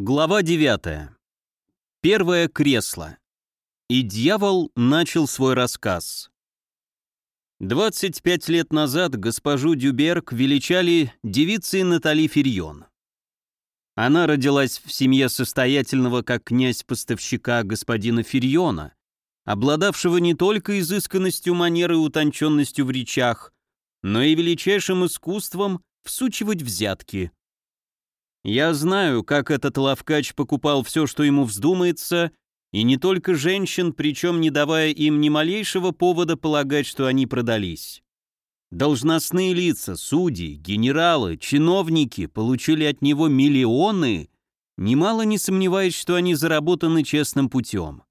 Глава 9. Первое кресло. И дьявол начал свой рассказ. 25 лет назад госпожу Дюберг величали девицей Натали Ферьон. Она родилась в семье состоятельного как князь-поставщика господина Ферьона, обладавшего не только изысканностью манеры и утонченностью в речах, но и величайшим искусством всучивать взятки – я знаю, как этот лавкач покупал все, что ему вздумается, и не только женщин, причем не давая им ни малейшего повода полагать, что они продались. Должностные лица, судьи, генералы, чиновники получили от него миллионы, немало не сомневаясь, что они заработаны честным путем.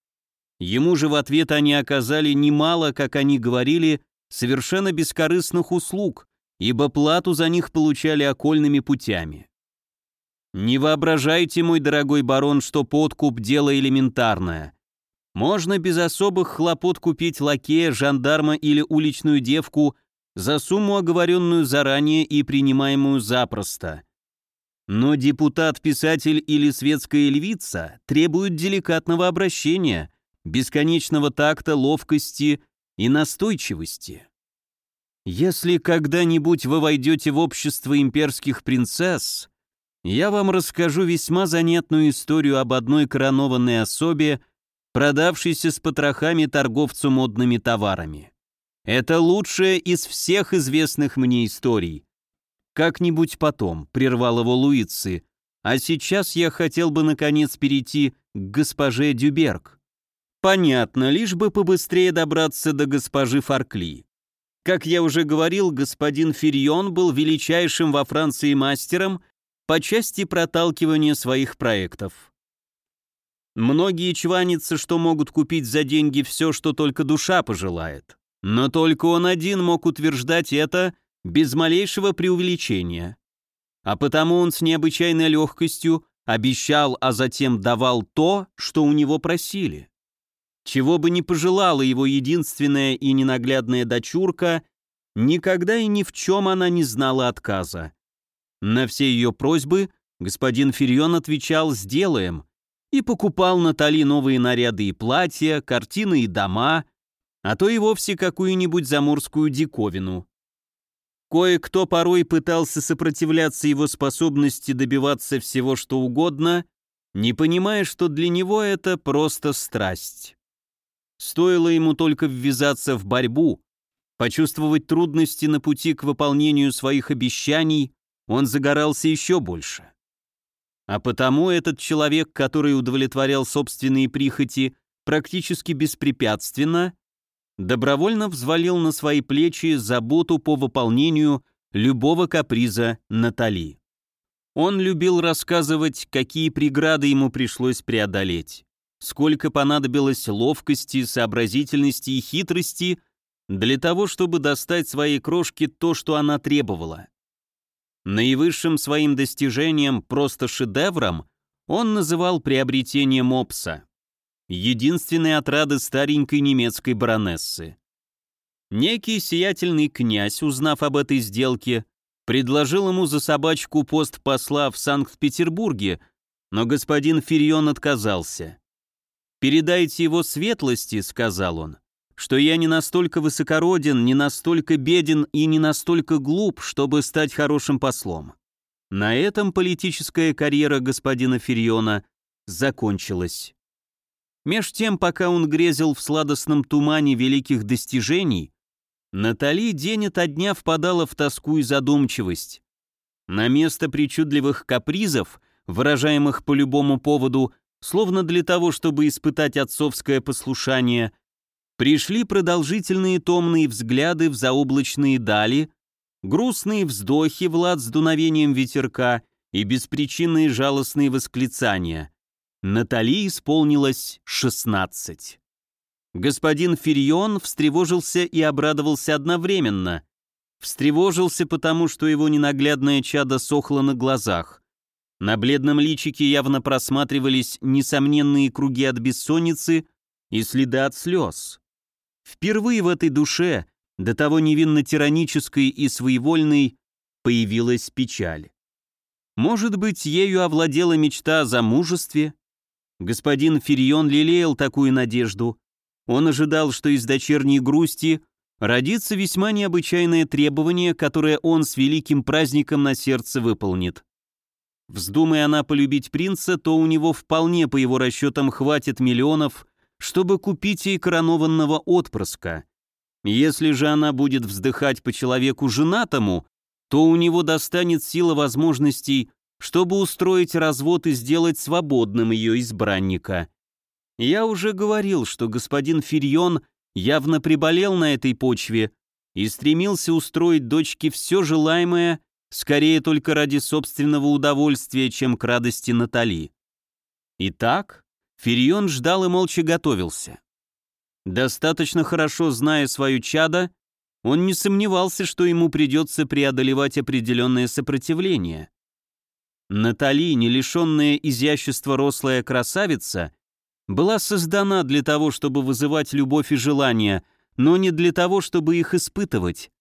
Ему же в ответ они оказали немало, как они говорили, совершенно бескорыстных услуг, ибо плату за них получали окольными путями. Не воображайте, мой дорогой барон, что подкуп – дело элементарное. Можно без особых хлопот купить лакея, жандарма или уличную девку за сумму, оговоренную заранее и принимаемую запросто. Но депутат, писатель или светская львица требуют деликатного обращения, бесконечного такта, ловкости и настойчивости. Если когда-нибудь вы войдете в общество имперских принцесс, я вам расскажу весьма занятную историю об одной коронованной особе, продавшейся с потрохами торговцу модными товарами. Это лучшая из всех известных мне историй. Как-нибудь потом, прервал его Луицы, а сейчас я хотел бы наконец перейти к госпоже Дюберг. Понятно, лишь бы побыстрее добраться до госпожи Фаркли. Как я уже говорил, господин Ферьон был величайшим во Франции мастером по части проталкивания своих проектов. Многие чванятся, что могут купить за деньги все, что только душа пожелает. Но только он один мог утверждать это без малейшего преувеличения. А потому он с необычайной легкостью обещал, а затем давал то, что у него просили. Чего бы ни пожелала его единственная и ненаглядная дочурка, никогда и ни в чем она не знала отказа. На все ее просьбы господин Ферьон отвечал «сделаем» и покупал Натали новые наряды и платья, картины и дома, а то и вовсе какую-нибудь заморскую диковину. Кое-кто порой пытался сопротивляться его способности добиваться всего что угодно, не понимая, что для него это просто страсть. Стоило ему только ввязаться в борьбу, почувствовать трудности на пути к выполнению своих обещаний, он загорался еще больше. А потому этот человек, который удовлетворял собственные прихоти практически беспрепятственно, добровольно взвалил на свои плечи заботу по выполнению любого каприза Натали. Он любил рассказывать, какие преграды ему пришлось преодолеть, сколько понадобилось ловкости, сообразительности и хитрости для того, чтобы достать своей крошке то, что она требовала. Наивысшим своим достижением, просто шедевром, он называл приобретение мопса, единственной отрады старенькой немецкой баронессы. Некий сиятельный князь, узнав об этой сделке, предложил ему за собачку пост посла в Санкт-Петербурге, но господин Ферьон отказался. «Передайте его светлости», — сказал он, что я не настолько высокороден, не настолько беден и не настолько глуп, чтобы стать хорошим послом. На этом политическая карьера господина Фериона закончилась. Меж тем, пока он грезил в сладостном тумане великих достижений, Натали день ото дня впадала в тоску и задумчивость. На место причудливых капризов, выражаемых по любому поводу, словно для того, чтобы испытать отцовское послушание, Пришли продолжительные томные взгляды в заоблачные дали, грустные вздохи в лад с дуновением ветерка и беспричинные жалостные восклицания. Натали исполнилось шестнадцать. Господин Ферьон встревожился и обрадовался одновременно. Встревожился потому, что его ненаглядное чадо сохло на глазах. На бледном личике явно просматривались несомненные круги от бессонницы и следы от слез. Впервые в этой душе, до того невинно тиранической и своевольной, появилась печаль. Может быть, ею овладела мечта о замужестве? Господин Фирион лелеял такую надежду. Он ожидал, что из дочерней грусти родится весьма необычайное требование, которое он с великим праздником на сердце выполнит. Вздумая она полюбить принца, то у него вполне, по его расчетам, хватит миллионов, чтобы купить ей коронованного отпрыска. Если же она будет вздыхать по человеку женатому, то у него достанет сила возможностей, чтобы устроить развод и сделать свободным ее избранника. Я уже говорил, что господин Фирьон явно приболел на этой почве и стремился устроить дочке все желаемое, скорее только ради собственного удовольствия, чем к радости Натали. Итак, Фирион ждал и молча готовился. Достаточно хорошо зная свое чадо, он не сомневался, что ему придется преодолевать определенное сопротивление. Натали, не лишенная изящества рослая красавица, была создана для того, чтобы вызывать любовь и желание, но не для того, чтобы их испытывать.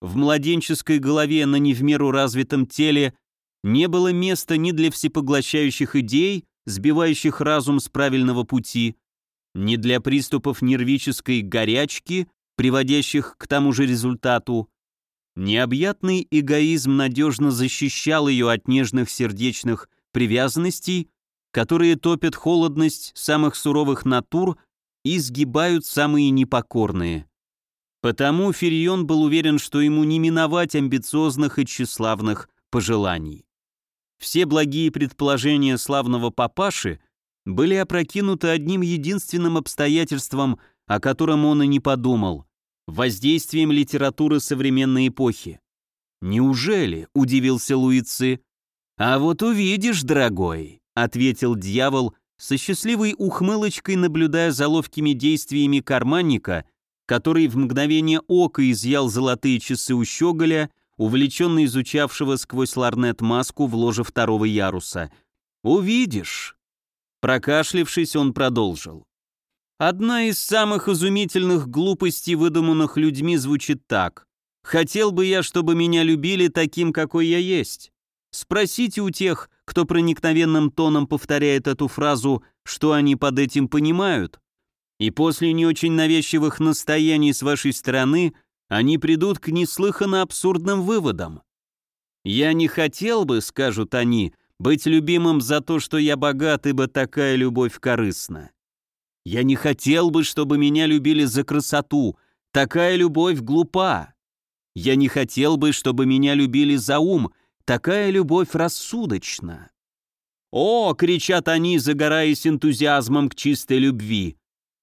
В младенческой голове на не в меру развитом теле не было места ни для всепоглощающих идей, сбивающих разум с правильного пути, ни для приступов нервической горячки, приводящих к тому же результату. Необъятный эгоизм надежно защищал ее от нежных сердечных привязанностей, которые топят холодность самых суровых натур и сгибают самые непокорные. Потому Ферион был уверен, что ему не миновать амбициозных и тщеславных пожеланий. Все благие предположения славного папаши были опрокинуты одним единственным обстоятельством, о котором он и не подумал – воздействием литературы современной эпохи. «Неужели?» – удивился Луицы. «А вот увидишь, дорогой», – ответил дьявол, со счастливой ухмылочкой наблюдая за ловкими действиями карманника, который в мгновение ока изъял золотые часы у щеголя увлеченно изучавшего сквозь ларнет маску в ложе второго яруса. «Увидишь». Прокашлившись, он продолжил. Одна из самых изумительных глупостей, выдуманных людьми, звучит так. «Хотел бы я, чтобы меня любили таким, какой я есть». Спросите у тех, кто проникновенным тоном повторяет эту фразу, что они под этим понимают. И после не очень навязчивых настояний с вашей стороны – они придут к неслыханно абсурдным выводам. «Я не хотел бы, — скажут они, — быть любимым за то, что я богат, ибо такая любовь корыстна. Я не хотел бы, чтобы меня любили за красоту, такая любовь глупа. Я не хотел бы, чтобы меня любили за ум, такая любовь рассудочна. «О!» — кричат они, загораясь энтузиазмом к чистой любви.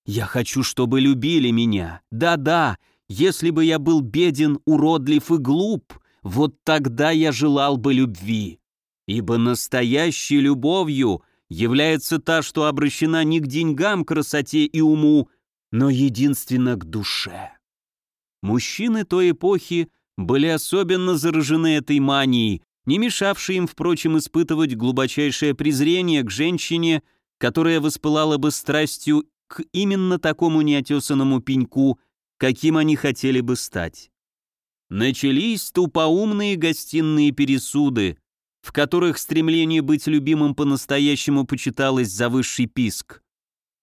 «Я хочу, чтобы любили меня. Да-да, если бы я был беден, уродлив и глуп, вот тогда я желал бы любви. Ибо настоящей любовью является та, что обращена не к деньгам, красоте и уму, но единственно к душе. Мужчины той эпохи были особенно заражены этой манией, не мешавшей им, впрочем, испытывать глубочайшее презрение к женщине, которая воспылала бы страстью к именно такому неотесанному пеньку, каким они хотели бы стать. Начались тупоумные гостиные пересуды, в которых стремление быть любимым по-настоящему почиталось за высший писк.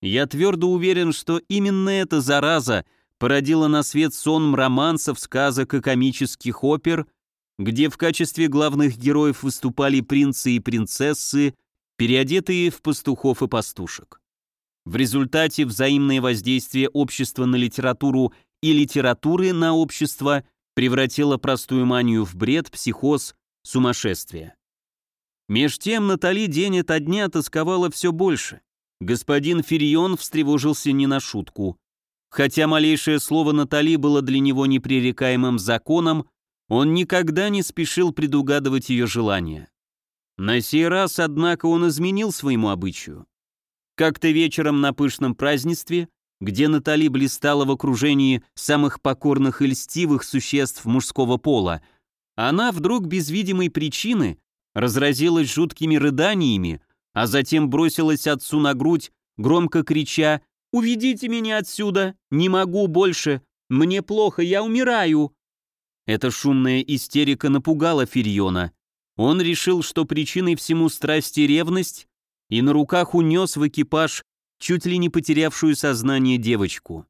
Я твердо уверен, что именно эта зараза породила на свет сон романсов, сказок и комических опер, где в качестве главных героев выступали принцы и принцессы, переодетые в пастухов и пастушек. В результате взаимное воздействие общества на литературу и литературы на общество превратило простую манию в бред, психоз, сумасшествие. Меж тем Натали день ото дня тосковала все больше. Господин Фирион встревожился не на шутку. Хотя малейшее слово Натали было для него непререкаемым законом, он никогда не спешил предугадывать ее желания. На сей раз, однако, он изменил своему обычаю. Как-то вечером на пышном празднестве, где Натали блистала в окружении самых покорных и льстивых существ мужского пола, она вдруг без видимой причины разразилась жуткими рыданиями, а затем бросилась отцу на грудь, громко крича «Уведите меня отсюда! Не могу больше! Мне плохо, я умираю!» Эта шумная истерика напугала Фириона. Он решил, что причиной всему страсти ревность, и на руках унес в экипаж чуть ли не потерявшую сознание девочку.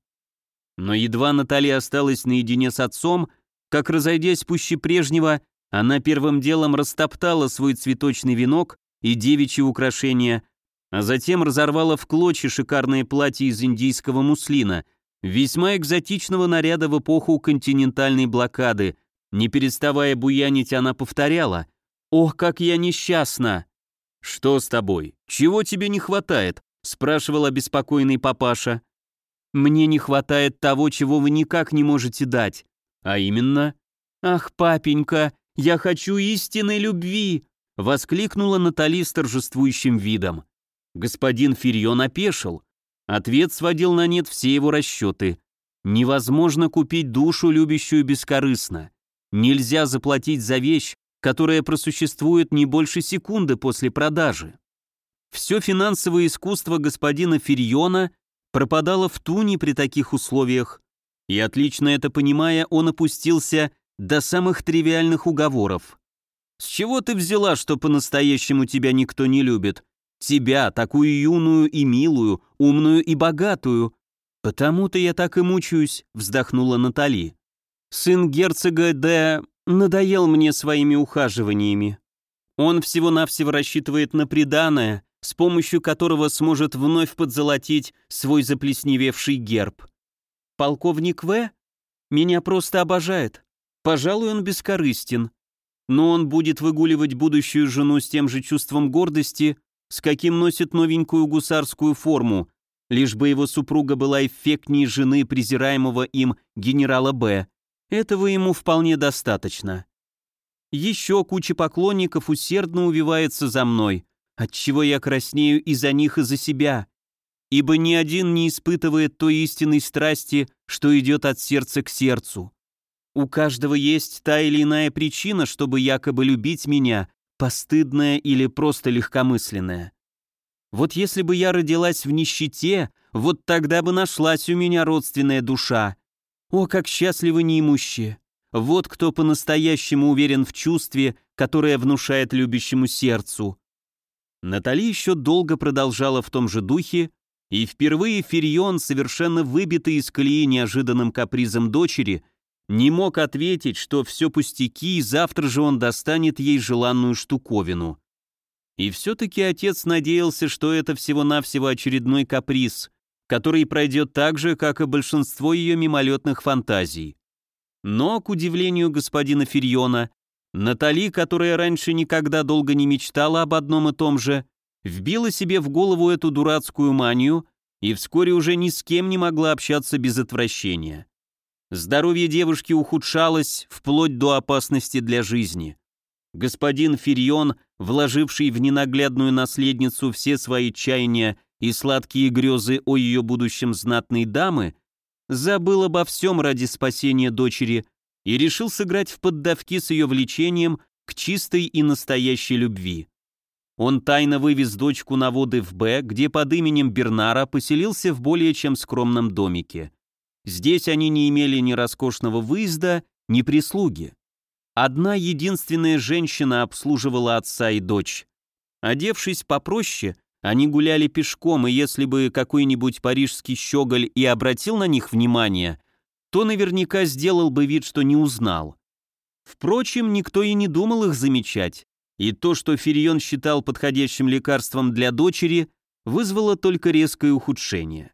Но едва Наталья осталась наедине с отцом, как, разойдясь пуще прежнего, она первым делом растоптала свой цветочный венок и девичьи украшения, а затем разорвала в клочья шикарное платье из индийского муслина, весьма экзотичного наряда в эпоху континентальной блокады. Не переставая буянить, она повторяла «Ох, как я несчастна!» «Что с тобой? Чего тебе не хватает?» — спрашивал обеспокоенный папаша. «Мне не хватает того, чего вы никак не можете дать. А именно...» «Ах, папенька, я хочу истинной любви!» — воскликнула Натали с торжествующим видом. Господин Ферьон опешил. Ответ сводил на нет все его расчеты. Невозможно купить душу, любящую бескорыстно. Нельзя заплатить за вещь, которая просуществует не больше секунды после продажи. Все финансовое искусство господина Ферьона пропадало в туне при таких условиях, и отлично это понимая, он опустился до самых тривиальных уговоров. «С чего ты взяла, что по-настоящему тебя никто не любит? Тебя, такую юную и милую, умную и богатую. Потому-то я так и мучаюсь», — вздохнула Натали. «Сын герцога Д надоел мне своими ухаживаниями. Он всего-навсего рассчитывает на преданное, с помощью которого сможет вновь подзолотить свой заплесневевший герб. Полковник В. меня просто обожает. Пожалуй, он бескорыстен. Но он будет выгуливать будущую жену с тем же чувством гордости, с каким носит новенькую гусарскую форму, лишь бы его супруга была эффектней жены презираемого им генерала Б. Этого ему вполне достаточно. Еще куча поклонников усердно увивается за мной, отчего я краснею и за них, и за себя, ибо ни один не испытывает той истинной страсти, что идет от сердца к сердцу. У каждого есть та или иная причина, чтобы якобы любить меня, постыдная или просто легкомысленная. Вот если бы я родилась в нищете, вот тогда бы нашлась у меня родственная душа, о, как счастливы неимущие! Вот кто по-настоящему уверен в чувстве, которое внушает любящему сердцу. Натали еще долго продолжала в том же духе, и впервые Ферион, совершенно выбитый из колеи неожиданным капризом дочери, не мог ответить, что все пустяки, и завтра же он достанет ей желанную штуковину. И все-таки отец надеялся, что это всего-навсего очередной каприз, который пройдет так же, как и большинство ее мимолетных фантазий. Но, к удивлению господина Ферьона, Натали, которая раньше никогда долго не мечтала об одном и том же, вбила себе в голову эту дурацкую манию и вскоре уже ни с кем не могла общаться без отвращения. Здоровье девушки ухудшалось вплоть до опасности для жизни. Господин Ферьон, вложивший в ненаглядную наследницу все свои чаяния и сладкие грезы о ее будущем знатной дамы, забыл обо всем ради спасения дочери и решил сыграть в поддавки с ее влечением к чистой и настоящей любви. Он тайно вывез дочку на воды в Б, где под именем Бернара поселился в более чем скромном домике. Здесь они не имели ни роскошного выезда, ни прислуги. Одна единственная женщина обслуживала отца и дочь. Одевшись попроще, они гуляли пешком, и если бы какой-нибудь парижский щеголь и обратил на них внимание, то наверняка сделал бы вид, что не узнал. Впрочем, никто и не думал их замечать, и то, что Ферион считал подходящим лекарством для дочери, вызвало только резкое ухудшение.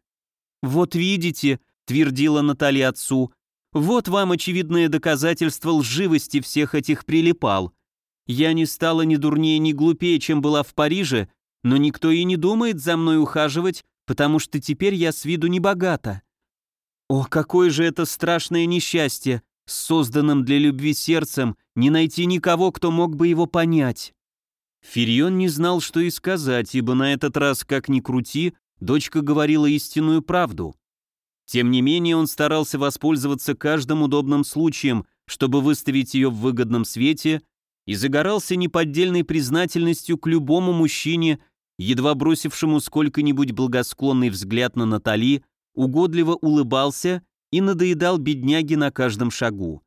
«Вот видите», — твердила Наталья отцу, «вот вам очевидное доказательство лживости всех этих прилипал. Я не стала ни дурнее, ни глупее, чем была в Париже, но никто и не думает за мной ухаживать, потому что теперь я с виду не богата. О, какое же это страшное несчастье, с созданным для любви сердцем, не найти никого, кто мог бы его понять. Фирион не знал, что и сказать, ибо на этот раз, как ни крути, дочка говорила истинную правду. Тем не менее, он старался воспользоваться каждым удобным случаем, чтобы выставить ее в выгодном свете, и загорался неподдельной признательностью к любому мужчине, едва бросившему сколько-нибудь благосклонный взгляд на Натали, угодливо улыбался и надоедал бедняги на каждом шагу.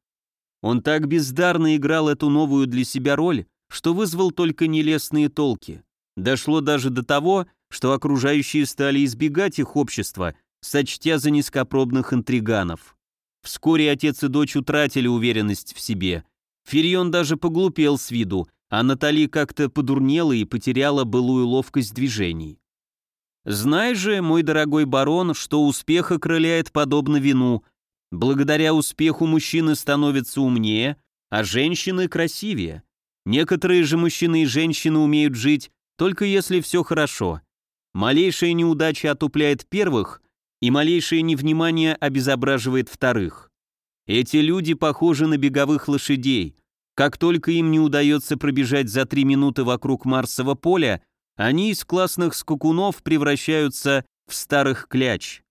Он так бездарно играл эту новую для себя роль, что вызвал только нелестные толки. Дошло даже до того, что окружающие стали избегать их общества, сочтя за низкопробных интриганов. Вскоре отец и дочь утратили уверенность в себе. Фирион даже поглупел с виду, а Натали как-то подурнела и потеряла былую ловкость движений. Знай же, мой дорогой барон, что успех окрыляет подобно вину. Благодаря успеху мужчины становятся умнее, а женщины красивее. Некоторые же мужчины и женщины умеют жить, только если все хорошо. Малейшая неудача отупляет первых, и малейшее невнимание обезображивает вторых. Эти люди похожи на беговых лошадей. Как только им не удается пробежать за три минуты вокруг Марсового поля, они из классных скакунов превращаются в старых кляч.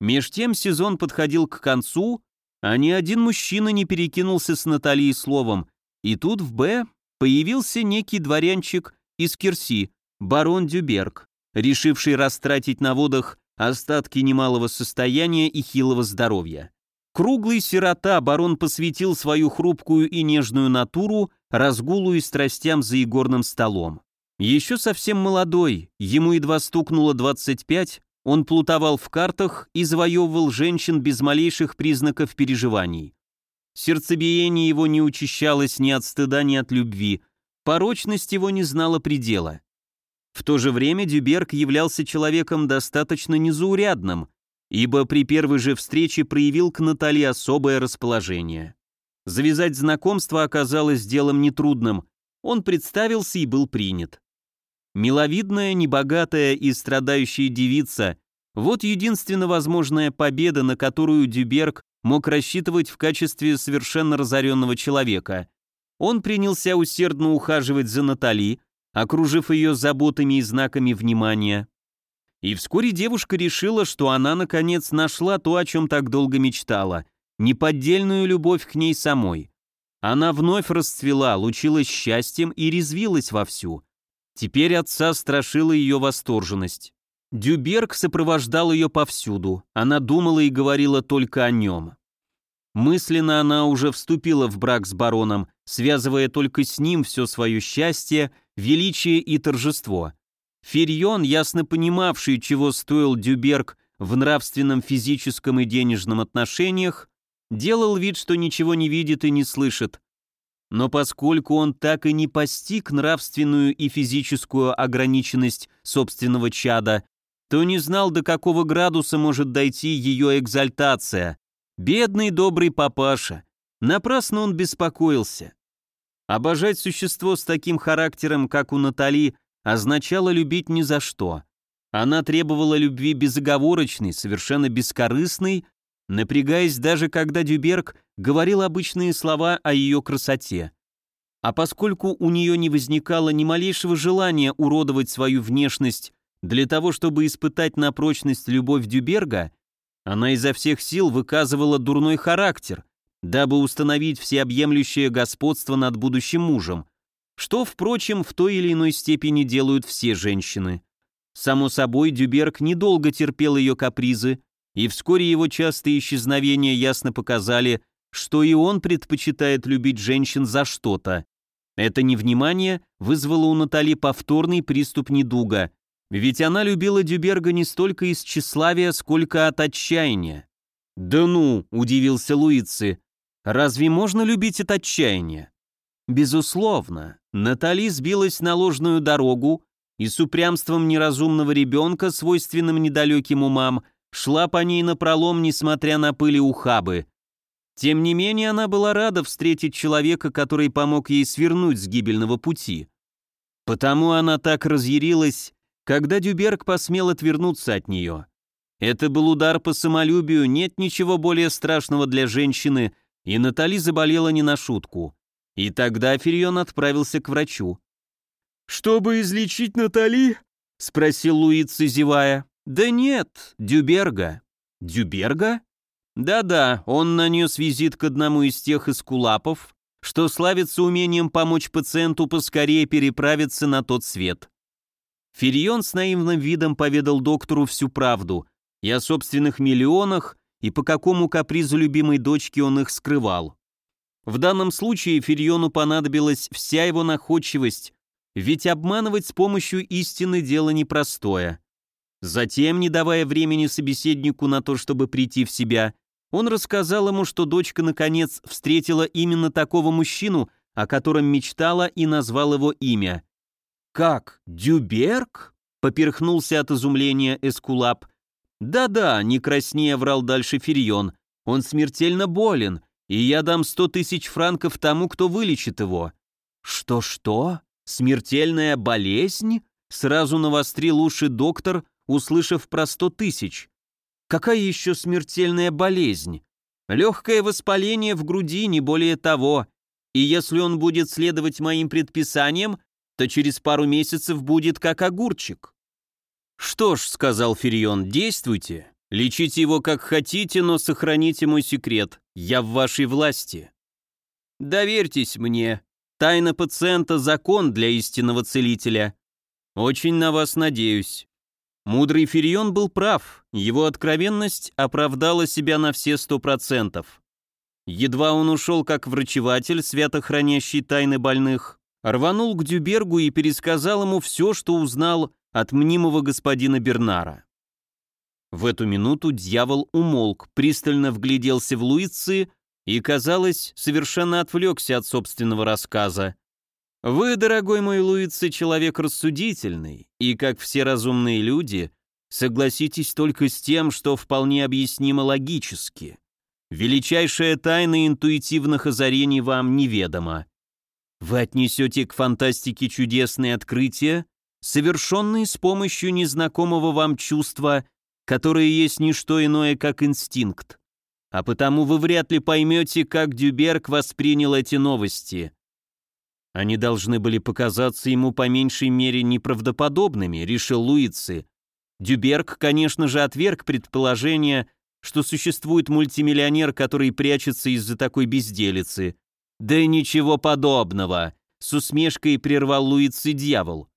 Меж тем сезон подходил к концу, а ни один мужчина не перекинулся с Натальей словом, и тут в «Б» появился некий дворянчик из Кирси, барон Дюберг, решивший растратить на водах остатки немалого состояния и хилого здоровья. Круглый сирота барон посвятил свою хрупкую и нежную натуру разгулу и страстям за игорным столом. Еще совсем молодой, ему едва стукнуло 25, он плутовал в картах и завоевывал женщин без малейших признаков переживаний. Сердцебиение его не учащалось ни от стыда, ни от любви, порочность его не знала предела. В то же время Дюберг являлся человеком достаточно незаурядным, ибо при первой же встрече проявил к Натали особое расположение. Завязать знакомство оказалось делом нетрудным, он представился и был принят. Миловидная, небогатая и страдающая девица – вот единственно возможная победа, на которую Дюберг мог рассчитывать в качестве совершенно разоренного человека. Он принялся усердно ухаживать за Натали, окружив ее заботами и знаками внимания. И вскоре девушка решила, что она, наконец, нашла то, о чем так долго мечтала – неподдельную любовь к ней самой. Она вновь расцвела, лучилась счастьем и резвилась вовсю – Теперь отца страшила ее восторженность. Дюберг сопровождал ее повсюду, она думала и говорила только о нем. Мысленно она уже вступила в брак с бароном, связывая только с ним все свое счастье, величие и торжество. Ферьон, ясно понимавший, чего стоил Дюберг в нравственном, физическом и денежном отношениях, делал вид, что ничего не видит и не слышит, но поскольку он так и не постиг нравственную и физическую ограниченность собственного чада, то не знал, до какого градуса может дойти ее экзальтация. Бедный добрый папаша. Напрасно он беспокоился. Обожать существо с таким характером, как у Натали, означало любить ни за что. Она требовала любви безоговорочной, совершенно бескорыстной напрягаясь даже когда Дюберг говорил обычные слова о ее красоте. А поскольку у нее не возникало ни малейшего желания уродовать свою внешность для того, чтобы испытать на прочность любовь Дюберга, она изо всех сил выказывала дурной характер, дабы установить всеобъемлющее господство над будущим мужем, что, впрочем, в той или иной степени делают все женщины. Само собой, Дюберг недолго терпел ее капризы, и вскоре его частые исчезновения ясно показали, что и он предпочитает любить женщин за что-то. Это невнимание вызвало у Натали повторный приступ недуга, ведь она любила Дюберга не столько из тщеславия, сколько от отчаяния. «Да ну!» – удивился Луици. «Разве можно любить от отчаяния?» Безусловно, Натали сбилась на ложную дорогу и с упрямством неразумного ребенка, свойственным недалеким умам, шла по ней напролом, несмотря на пыли ухабы. Тем не менее, она была рада встретить человека, который помог ей свернуть с гибельного пути. Потому она так разъярилась, когда Дюберг посмел отвернуться от нее. Это был удар по самолюбию, нет ничего более страшного для женщины, и Натали заболела не на шутку. И тогда Ферион отправился к врачу. «Чтобы излечить Натали?» — спросил Луица, зевая. «Да нет, Дюберга». «Дюберга?» «Да-да, он нанес визит к одному из тех эскулапов, что славится умением помочь пациенту поскорее переправиться на тот свет». Фирион с наивным видом поведал доктору всю правду и о собственных миллионах, и по какому капризу любимой дочки он их скрывал. В данном случае Фериону понадобилась вся его находчивость, ведь обманывать с помощью истины дело непростое. Затем, не давая времени собеседнику на то, чтобы прийти в себя, он рассказал ему, что дочка наконец встретила именно такого мужчину, о котором мечтала и назвал его имя. «Как? Дюберг?» — поперхнулся от изумления Эскулап. «Да-да», — не краснее врал дальше Ферион, — «он смертельно болен, и я дам сто тысяч франков тому, кто вылечит его». «Что-что? Смертельная болезнь?» — сразу навострил уши доктор, услышав про сто тысяч. Какая еще смертельная болезнь? Легкое воспаление в груди, не более того. И если он будет следовать моим предписаниям, то через пару месяцев будет как огурчик. «Что ж», — сказал Ферион, — «действуйте. Лечите его как хотите, но сохраните мой секрет. Я в вашей власти». «Доверьтесь мне. Тайна пациента — закон для истинного целителя. Очень на вас надеюсь». Мудрый Ферион был прав, его откровенность оправдала себя на все сто процентов. Едва он ушел как врачеватель, свято хранящий тайны больных, рванул к Дюбергу и пересказал ему все, что узнал от мнимого господина Бернара. В эту минуту дьявол умолк, пристально вгляделся в Луицы и, казалось, совершенно отвлекся от собственного рассказа. Вы, дорогой мой Луица, человек рассудительный, и, как все разумные люди, согласитесь только с тем, что вполне объяснимо логически. Величайшая тайна интуитивных озарений вам неведома. Вы отнесете к фантастике чудесные открытия, совершенные с помощью незнакомого вам чувства, которое есть не что иное, как инстинкт. А потому вы вряд ли поймете, как Дюберг воспринял эти новости – они должны были показаться ему по меньшей мере неправдоподобными, решил Луици. Дюберг, конечно же, отверг предположение, что существует мультимиллионер, который прячется из-за такой безделицы. Да ничего подобного, с усмешкой прервал Луици дьявол.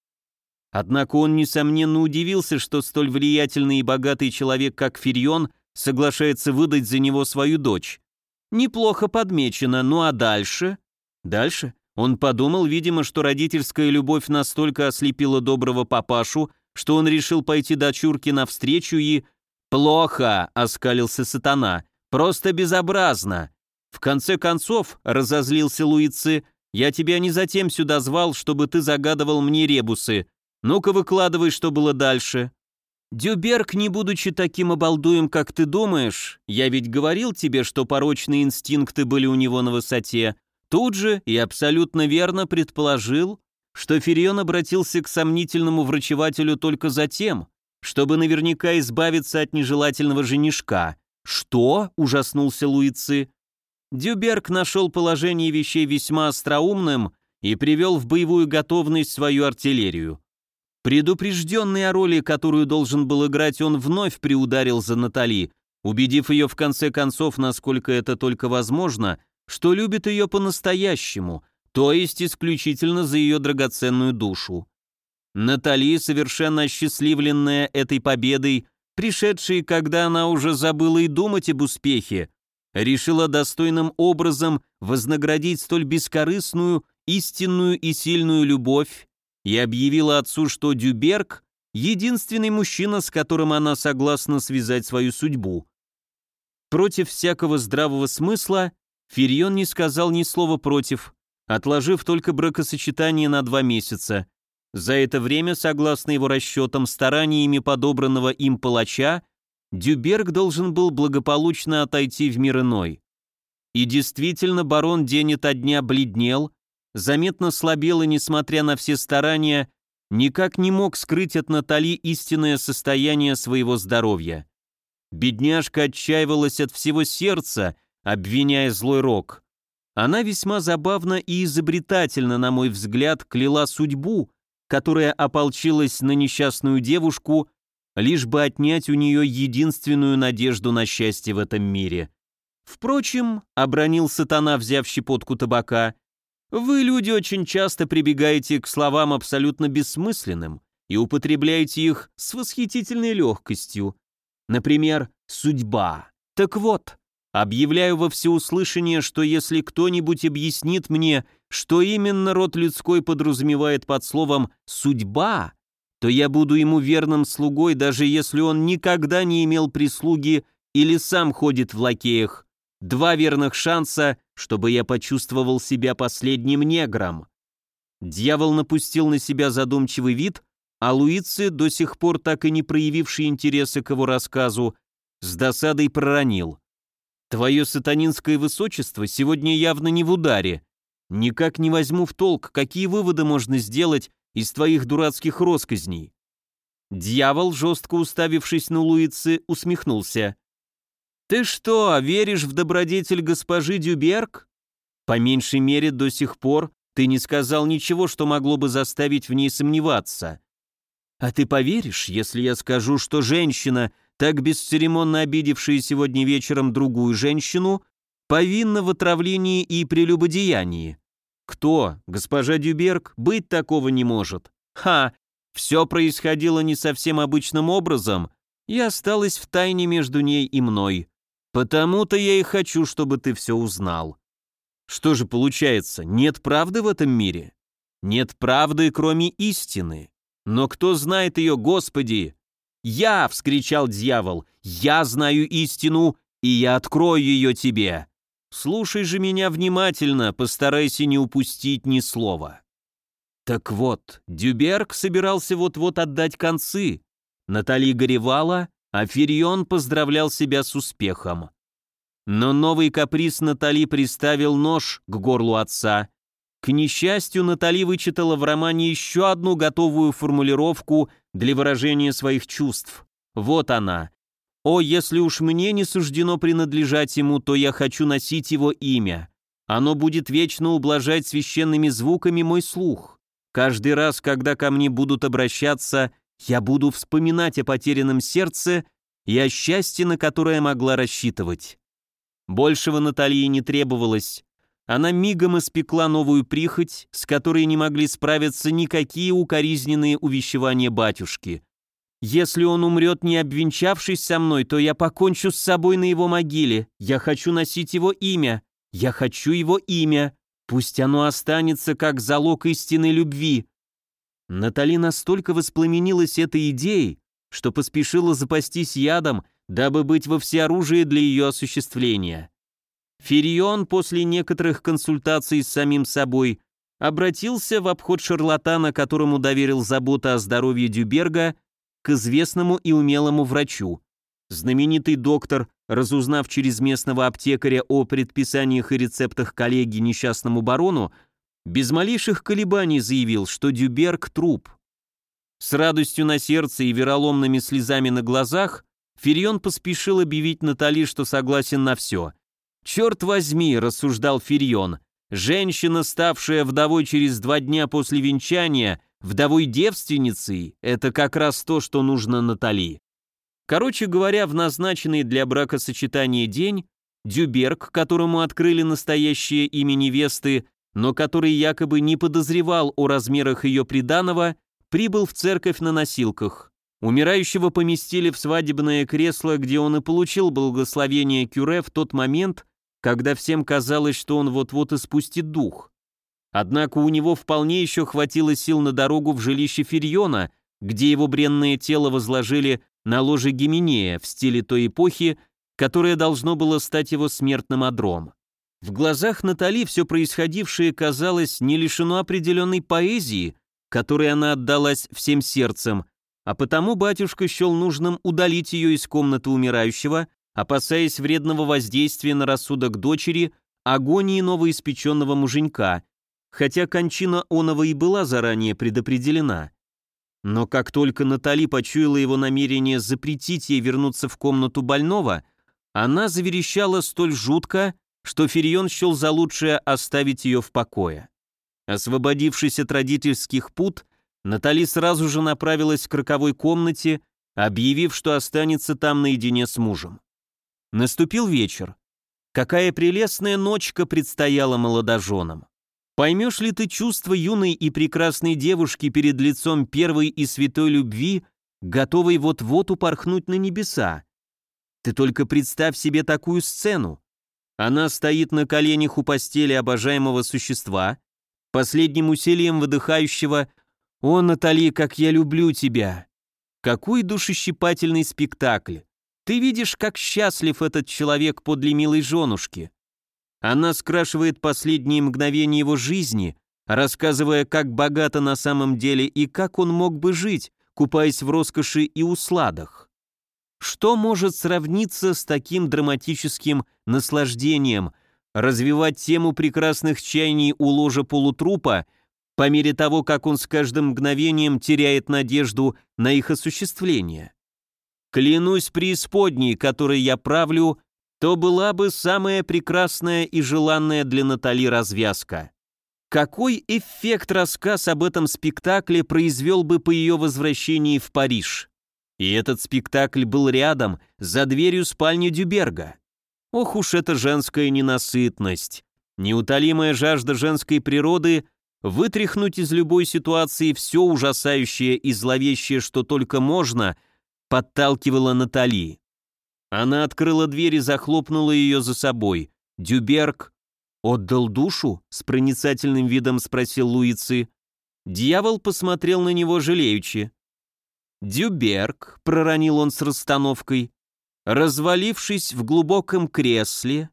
Однако он, несомненно, удивился, что столь влиятельный и богатый человек, как Фирион, соглашается выдать за него свою дочь. Неплохо подмечено, ну а дальше? Дальше? Он подумал, видимо, что родительская любовь настолько ослепила доброго папашу, что он решил пойти дочурке навстречу и... «Плохо!» — оскалился сатана. «Просто безобразно!» «В конце концов», — разозлился Луицы, «я тебя не затем сюда звал, чтобы ты загадывал мне ребусы. Ну-ка выкладывай, что было дальше». «Дюберг, не будучи таким обалдуем, как ты думаешь, я ведь говорил тебе, что порочные инстинкты были у него на высоте, Тут же и абсолютно верно предположил, что Ферион обратился к сомнительному врачевателю только за тем, чтобы наверняка избавиться от нежелательного женишка. «Что?» – ужаснулся Луицы. Дюберг нашел положение вещей весьма остроумным и привел в боевую готовность свою артиллерию. Предупрежденный о роли, которую должен был играть, он вновь приударил за Натали, убедив ее в конце концов, насколько это только возможно – что любит ее по-настоящему, то есть исключительно за ее драгоценную душу. Натали, совершенно осчастливленная этой победой, пришедшей, когда она уже забыла и думать об успехе, решила достойным образом вознаградить столь бескорыстную, истинную и сильную любовь и объявила отцу, что Дюберг — единственный мужчина, с которым она согласна связать свою судьбу. Против всякого здравого смысла Фирион не сказал ни слова против, отложив только бракосочетание на два месяца. За это время, согласно его расчетам, стараниями подобранного им палача, Дюберг должен был благополучно отойти в мир иной. И действительно, барон день ото дня бледнел, заметно слабел и, несмотря на все старания, никак не мог скрыть от Натали истинное состояние своего здоровья. Бедняжка отчаивалась от всего сердца, обвиняя злой рок. Она весьма забавно и изобретательно, на мой взгляд, кляла судьбу, которая ополчилась на несчастную девушку, лишь бы отнять у нее единственную надежду на счастье в этом мире. Впрочем, обронил сатана, взяв щепотку табака, вы, люди, очень часто прибегаете к словам абсолютно бессмысленным и употребляете их с восхитительной легкостью. Например, «судьба». Так вот, Объявляю во всеуслышание, что если кто-нибудь объяснит мне, что именно род людской подразумевает под словом «судьба», то я буду ему верным слугой, даже если он никогда не имел прислуги или сам ходит в лакеях. Два верных шанса, чтобы я почувствовал себя последним негром. Дьявол напустил на себя задумчивый вид, а Луици, до сих пор так и не проявивший интереса к его рассказу, с досадой проронил. «Твое сатанинское высочество сегодня явно не в ударе. Никак не возьму в толк, какие выводы можно сделать из твоих дурацких росказней». Дьявол, жестко уставившись на Луицы, усмехнулся. «Ты что, веришь в добродетель госпожи Дюберг? По меньшей мере, до сих пор ты не сказал ничего, что могло бы заставить в ней сомневаться. А ты поверишь, если я скажу, что женщина, так бесцеремонно обидевшая сегодня вечером другую женщину, повинна в отравлении и прелюбодеянии? Кто? Госпожа Дюберг? Быть такого не может. Ха! Все происходило не совсем обычным образом, и осталось в тайне между ней и мной. Потому-то я и хочу, чтобы ты все узнал. Что же получается, нет правды в этом мире? Нет правды, кроме истины. Но кто знает ее, Господи? Я, — вскричал дьявол, — я знаю истину, и я открою ее тебе. Слушай же меня внимательно, постарайся не упустить ни слова. Так вот, Дюберг собирался вот-вот отдать концы. Натали горевала, а Ферион поздравлял себя с успехом. Но новый каприз Натали приставил нож к горлу отца, к несчастью, Натали вычитала в романе еще одну готовую формулировку для выражения своих чувств. Вот она. «О, если уж мне не суждено принадлежать ему, то я хочу носить его имя. Оно будет вечно ублажать священными звуками мой слух. Каждый раз, когда ко мне будут обращаться, я буду вспоминать о потерянном сердце и о счастье, на которое могла рассчитывать». Большего Наталье не требовалось она мигом испекла новую прихоть, с которой не могли справиться никакие укоризненные увещевания батюшки. «Если он умрет, не обвенчавшись со мной, то я покончу с собой на его могиле. Я хочу носить его имя. Я хочу его имя. Пусть оно останется как залог истинной любви». Натали настолько воспламенилась этой идеей, что поспешила запастись ядом, дабы быть во всеоружии для ее осуществления. Ферион после некоторых консультаций с самим собой обратился в обход шарлатана, которому доверил забота о здоровье Дюберга, к известному и умелому врачу. Знаменитый доктор, разузнав через местного аптекаря о предписаниях и рецептах коллеги несчастному барону, без малейших колебаний заявил, что Дюберг – труп. С радостью на сердце и вероломными слезами на глазах Ферион поспешил объявить Натали, что согласен на все – «Черт возьми», — рассуждал Фирион, — «женщина, ставшая вдовой через два дня после венчания, вдовой девственницей, это как раз то, что нужно Натали». Короче говоря, в назначенный для бракосочетания день Дюберг, которому открыли настоящее имя невесты, но который якобы не подозревал о размерах ее приданого, прибыл в церковь на носилках. Умирающего поместили в свадебное кресло, где он и получил благословение Кюре в тот момент, когда всем казалось, что он вот-вот испустит дух. Однако у него вполне еще хватило сил на дорогу в жилище Ферьона, где его бренное тело возложили на ложе Гименея в стиле той эпохи, которая должно было стать его смертным одром. В глазах Натали все происходившее казалось не лишено определенной поэзии, которой она отдалась всем сердцем, а потому батюшка счел нужным удалить ее из комнаты умирающего опасаясь вредного воздействия на рассудок дочери, агонии новоиспеченного муженька, хотя кончина онова и была заранее предопределена. Но как только Натали почуяла его намерение запретить ей вернуться в комнату больного, она заверещала столь жутко, что Ферион счел за лучшее оставить ее в покое. Освободившись от родительских пут, Натали сразу же направилась к роковой комнате, объявив, что останется там наедине с мужем. Наступил вечер. Какая прелестная ночка предстояла молодоженам. Поймешь ли ты чувство юной и прекрасной девушки перед лицом первой и святой любви, готовой вот-вот упорхнуть на небеса? Ты только представь себе такую сцену. Она стоит на коленях у постели обожаемого существа, последним усилием выдыхающего «О, Натали, как я люблю тебя!» Какой душещипательный спектакль! Ты видишь, как счастлив этот человек подле милой женушки. Она скрашивает последние мгновения его жизни, рассказывая, как богато на самом деле и как он мог бы жить, купаясь в роскоши и усладах. Что может сравниться с таким драматическим наслаждением, развивать тему прекрасных чаяний у ложа полутрупа по мере того, как он с каждым мгновением теряет надежду на их осуществление? Клянусь преисподней, которой я правлю, то была бы самая прекрасная и желанная для Натали развязка. Какой эффект рассказ об этом спектакле произвел бы по ее возвращении в Париж? И этот спектакль был рядом, за дверью спальни Дюберга. Ох уж эта женская ненасытность, неутолимая жажда женской природы вытряхнуть из любой ситуации все ужасающее и зловещее, что только можно, подталкивала Натали. Она открыла дверь и захлопнула ее за собой. Дюберг «Отдал душу?» — с проницательным видом спросил Луицы. Дьявол посмотрел на него жалеючи. «Дюберг», — проронил он с расстановкой, развалившись в глубоком кресле,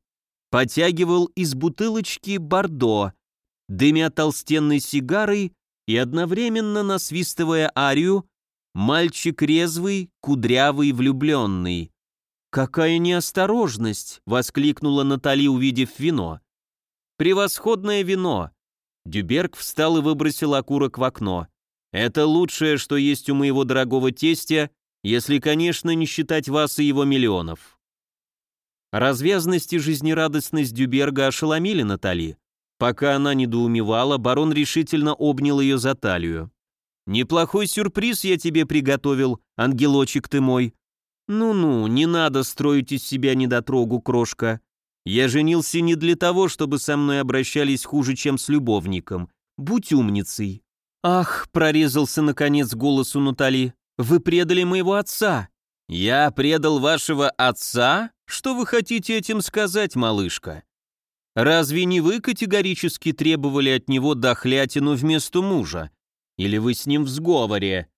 потягивал из бутылочки бордо, дымя толстенной сигарой и одновременно насвистывая арию «Мальчик резвый, кудрявый, влюбленный». «Какая неосторожность!» — воскликнула Натали, увидев вино. Превосходное вино!» Дюберг встал и выбросил окурок в окно. «Это лучшее, что есть у моего дорогого тестя, если, конечно, не считать вас и его миллионов». Развязность и жизнерадостность Дюберга ошеломили Натали. Пока она недоумевала, барон решительно обнял ее за талию. «Неплохой сюрприз я тебе приготовил, ангелочек ты мой. Ну-ну, не надо строить из себя недотрогу, крошка. Я женился не для того, чтобы со мной обращались хуже, чем с любовником. Будь умницей». «Ах», — прорезался наконец голос у Натали, — «вы предали моего отца». «Я предал вашего отца? Что вы хотите этим сказать, малышка?» «Разве не вы категорически требовали от него дохлятину вместо мужа? Или вы с ним в сговоре?»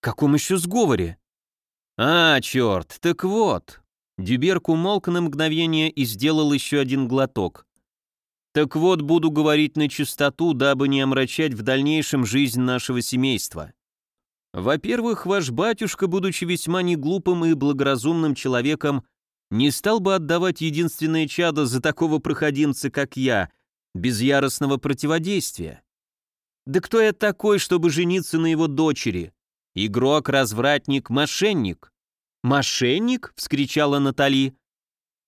«Каком еще сговоре?» «А, черт, так вот, Дюберк умолк на мгновение и сделал еще один глоток. «Так вот, буду говорить на чистоту, дабы не омрачать в дальнейшем жизнь нашего семейства. Во-первых, ваш батюшка, будучи весьма неглупым и благоразумным человеком, не стал бы отдавать единственное чадо за такого проходимца, как я, без яростного противодействия. Да кто я такой, чтобы жениться на его дочери? Игрок, развратник, мошенник. «Мошенник?» — вскричала Натали.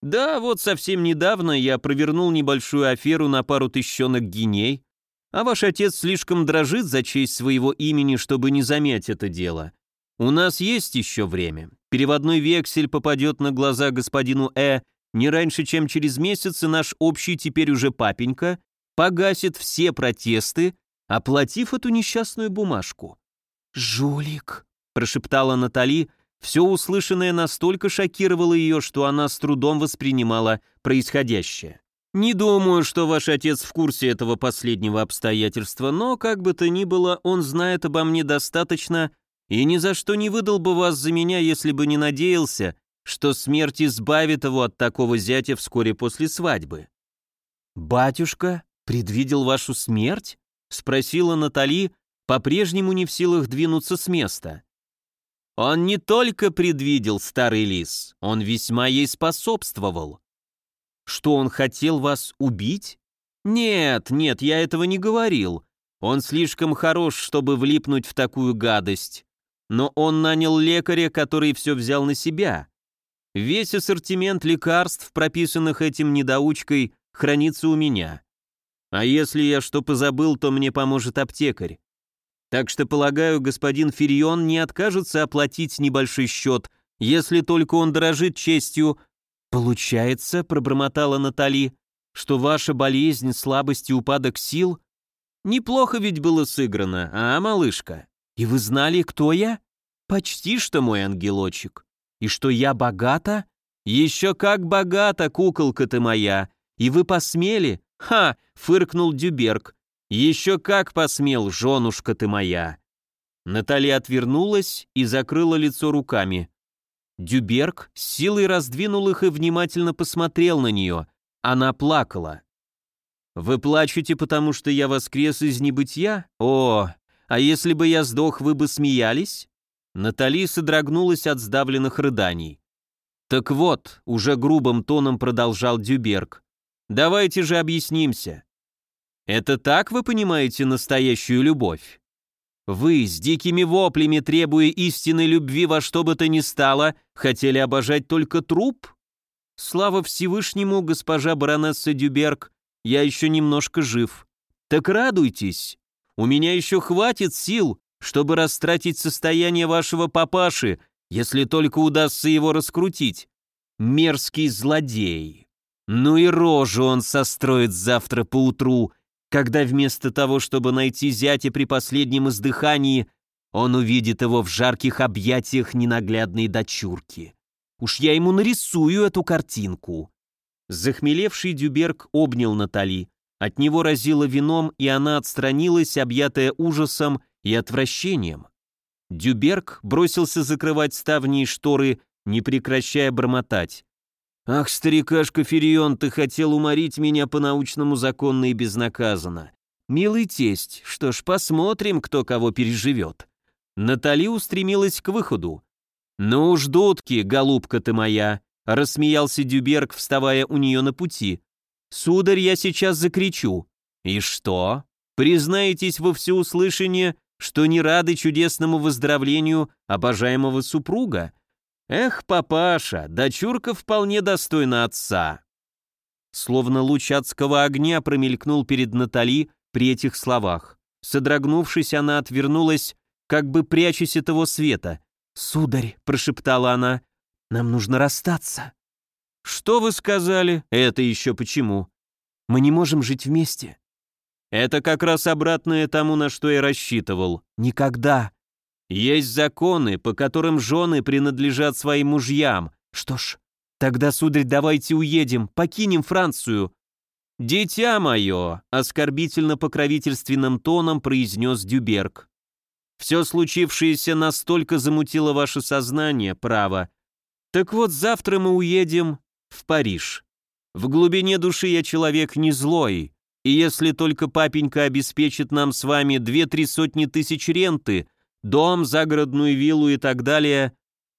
«Да, вот совсем недавно я провернул небольшую аферу на пару тысячонок гиней, а ваш отец слишком дрожит за честь своего имени, чтобы не замять это дело. У нас есть еще время. Переводной вексель попадет на глаза господину Э не раньше, чем через месяц, и наш общий теперь уже папенька погасит все протесты, оплатив эту несчастную бумажку». «Жулик», — прошептала Натали, все услышанное настолько шокировало ее, что она с трудом воспринимала происходящее. Не думаю, что ваш отец в курсе этого последнего обстоятельства, но, как бы то ни было, он знает обо мне достаточно и ни за что не выдал бы вас за меня, если бы не надеялся, что смерть избавит его от такого зятя вскоре после свадьбы. «Батюшка предвидел вашу смерть?» — спросила Натали, по-прежнему не в силах двинуться с места. Он не только предвидел старый лис, он весьма ей способствовал. Что он хотел вас убить? Нет, нет, я этого не говорил. Он слишком хорош, чтобы влипнуть в такую гадость. Но он нанял лекаря, который все взял на себя. Весь ассортимент лекарств, прописанных этим недоучкой, хранится у меня. А если я что позабыл, то мне поможет аптекарь. Так что, полагаю, господин Фирион не откажется оплатить небольшой счет, если только он дорожит честью. Получается, пробормотала Натали, что ваша болезнь, слабость и упадок сил неплохо ведь было сыграно, а, малышка? И вы знали, кто я? Почти что мой ангелочек. И что я богата? Еще как богата, куколка ты моя. И вы посмели? Ха, фыркнул Дюберг. Еще как посмел, женушка ты моя. Наталья отвернулась и закрыла лицо руками. Дюберг с силой раздвинул их и внимательно посмотрел на нее. Она плакала. «Вы плачете, потому что я воскрес из небытия? О, а если бы я сдох, вы бы смеялись?» Натали содрогнулась от сдавленных рыданий. «Так вот», — уже грубым тоном продолжал Дюберг, «давайте же объяснимся. Это так вы понимаете настоящую любовь? Вы, с дикими воплями, требуя истинной любви во что бы то ни стало, хотели обожать только труп? Слава Всевышнему, госпожа баронесса Дюберг, я еще немножко жив. Так радуйтесь. У меня еще хватит сил, чтобы растратить состояние вашего папаши, если только удастся его раскрутить. Мерзкий злодей. Ну и рожу он состроит завтра поутру, когда вместо того, чтобы найти зятя при последнем издыхании, он увидит его в жарких объятиях ненаглядной дочурки. Уж я ему нарисую эту картинку. Захмелевший Дюберг обнял Натали. От него разило вином, и она отстранилась, объятая ужасом и отвращением. Дюберг бросился закрывать ставни и шторы, не прекращая бормотать. «Ах, старикашка Ферион, ты хотел уморить меня по-научному законно и безнаказанно. Милый тесть, что ж, посмотрим, кто кого переживет». Натали устремилась к выходу. «Ну уж, дудки, голубка ты моя!» — рассмеялся Дюберг, вставая у нее на пути. «Сударь, я сейчас закричу». «И что? Признаетесь во всеуслышание, что не рады чудесному выздоровлению обожаемого супруга. Эх, папаша, дочурка вполне достойна отца. Словно луч адского огня промелькнул перед Натали при этих словах. Содрогнувшись, она отвернулась, как бы прячась от его света. «Сударь», — прошептала она, — «нам нужно расстаться». «Что вы сказали? Это еще почему?» «Мы не можем жить вместе. Это как раз обратное тому, на что я рассчитывал. Никогда. Есть законы, по которым жены принадлежат своим мужьям. Что ж, тогда, сударь, давайте уедем, покинем Францию. «Дитя мое!» — оскорбительно-покровительственным тоном произнес Дюберг. «Все случившееся настолько замутило ваше сознание, право. Так вот, завтра мы уедем в Париж. В глубине души я человек не злой, и если только папенька обеспечит нам с вами две-три сотни тысяч ренты, дом, загородную виллу и так далее,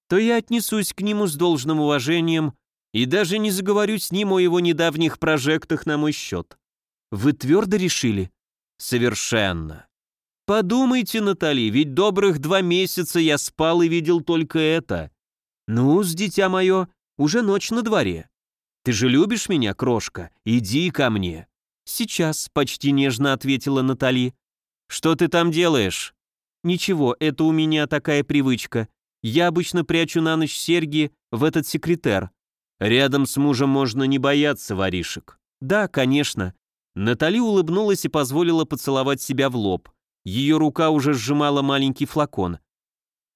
то я отнесусь к нему с должным уважением и даже не заговорю с ним о его недавних прожектах на мой счет. Вы твердо решили? Совершенно. Подумайте, Натали, ведь добрых два месяца я спал и видел только это. ну с дитя мое, уже ночь на дворе. Ты же любишь меня, крошка? Иди ко мне. «Сейчас», — почти нежно ответила Натали. «Что ты там делаешь?» «Ничего, это у меня такая привычка. Я обычно прячу на ночь серьги в этот секретер. Рядом с мужем можно не бояться воришек». «Да, конечно». Натали улыбнулась и позволила поцеловать себя в лоб. Ее рука уже сжимала маленький флакон.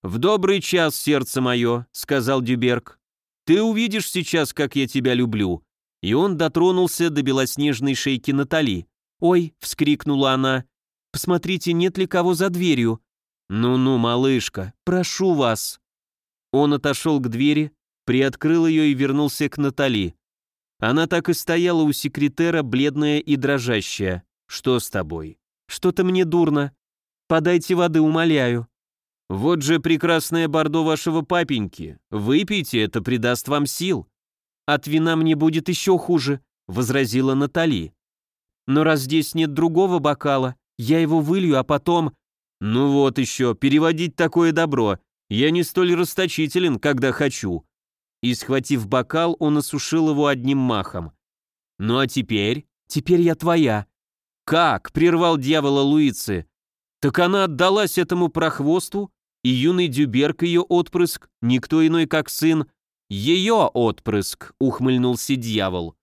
«В добрый час, сердце мое», — сказал Дюберг. «Ты увидишь сейчас, как я тебя люблю и он дотронулся до белоснежной шейки Натали. «Ой!» — вскрикнула она. «Посмотрите, нет ли кого за дверью?» «Ну-ну, малышка, прошу вас!» Он отошел к двери, приоткрыл ее и вернулся к Натали. Она так и стояла у секретера, бледная и дрожащая. «Что с тобой?» «Что-то мне дурно. Подайте воды, умоляю». «Вот же прекрасное бордо вашего папеньки. Выпейте, это придаст вам сил». «От вина мне будет еще хуже», — возразила Натали. «Но раз здесь нет другого бокала, я его вылью, а потом...» «Ну вот еще, переводить такое добро. Я не столь расточителен, когда хочу». И, схватив бокал, он осушил его одним махом. «Ну а теперь? Теперь я твоя». «Как?» — прервал дьявола Луицы. «Так она отдалась этому прохвосту, и юный Дюберг ее отпрыск, никто иной как сын, «Ее отпрыск», — ухмыльнулся дьявол.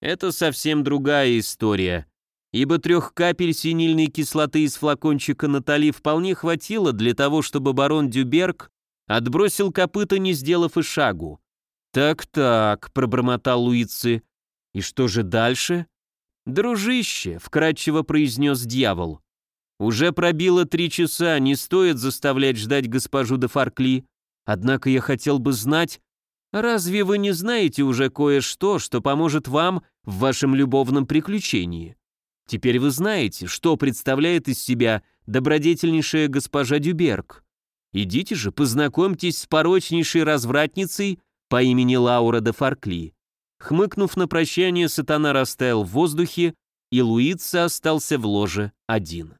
«Это совсем другая история, ибо трех капель синильной кислоты из флакончика Натали вполне хватило для того, чтобы барон Дюберг отбросил копыта, не сделав и шагу. «Так-так», — пробормотал Луицы. «И что же дальше?» «Дружище», — вкратчиво произнес дьявол. «Уже пробило три часа, не стоит заставлять ждать госпожу де Фаркли. Однако я хотел бы знать, разве вы не знаете уже кое-что, что поможет вам в вашем любовном приключении? Теперь вы знаете, что представляет из себя добродетельнейшая госпожа Дюберг. Идите же, познакомьтесь с порочнейшей развратницей по имени Лаура де Фаркли». Хмыкнув на прощание, сатана растаял в воздухе, и Луица остался в ложе один.